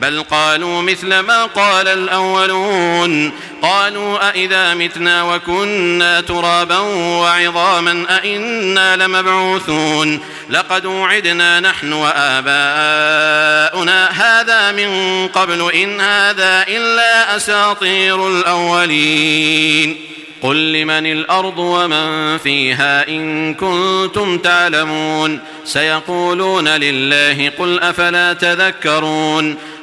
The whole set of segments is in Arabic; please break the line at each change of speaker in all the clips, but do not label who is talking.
بل قالوا مثل ما قال الأولون. قالوا أئذا متنا وكنا ترابا وعظاما أئنا لمبعوثون. لقد وعدنا نحن وآباؤنا. هذا من قبل إن هذا إلا أساطير الأولين. قل لمن الأرض ومن فيها إن كنتم تعلمون. سيقولون لله قل أفلا تذكرون.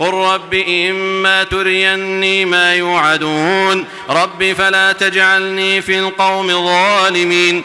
قل رب إما تريني ما يوعدون رب فلا تجعلني في القوم الظالمين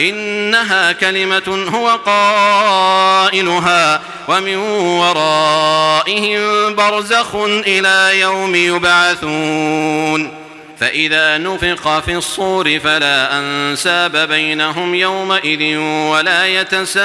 إنها كلمة هو قائلها ومن ورائهم برزخ إلى يوم يبعثون فإذا نفق في الصور فلا أنساب بينهم يومئذ ولا يتساءلون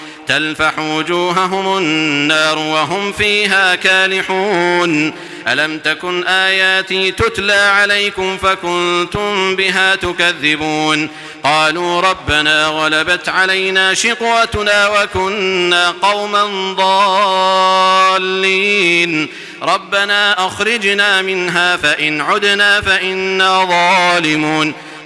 تلفح وجوههم النار وهم فيها كالحون. ألم تكن آياتي تتلى عليكم فكنتم بها تكذبون؟ قالوا ربنا غلبت علينا شقوتنا وكنا قوما ضالين. ربنا أخرجنا منها فإن عدنا فإنا ظالمون.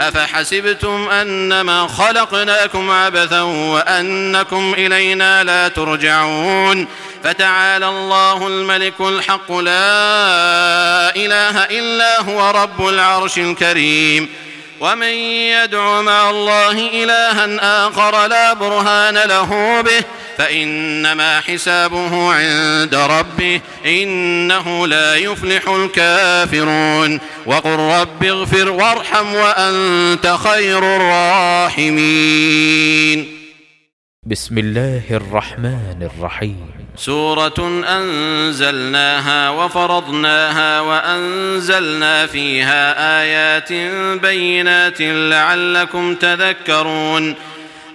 أفحسبتم أنما خلقناكم عبثا وأنكم إلينا لا ترجعون فتعالى الله الملك الحق لا إله إلا هو رب العرش الكريم ومن يدعو مع الله إلها آخر لا برهان له به فإنما حسابه عند ربه إنه لا يفلح الكافرون. وقل رب اغفر وارحم وأنت خير الراحمين.
بسم الله الرحمن الرحيم.
سورة أنزلناها وفرضناها وأنزلنا فيها آيات بينات لعلكم تذكرون.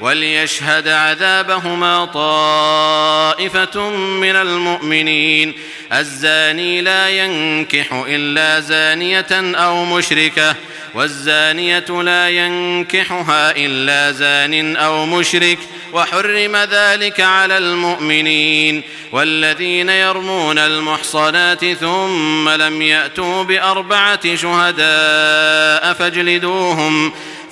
وليشهد عذابهما طائفة من المؤمنين. الزاني لا ينكح إلا زانية أو مشركة والزانية لا ينكحها إلا زان أو مشرك وحرم ذلك على المؤمنين. والذين يرمون المحصنات ثم لم يأتوا بأربعة شهداء فاجلدوهم فاجلدوهم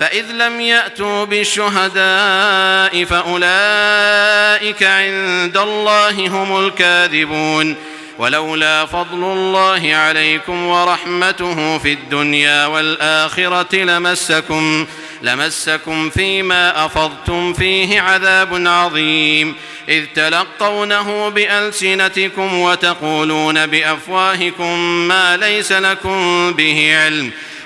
فإذ لم يأتوا بالشهداء فأولئك عند الله هم الكاذبون ولولا فضل الله عليكم ورحمته في الدنيا والآخرة لمسكم لمسكم فيما أفضتم فيه عذاب عظيم. إذ تلقونه بألسنتكم وتقولون بأفواهكم ما ليس لكم به علم.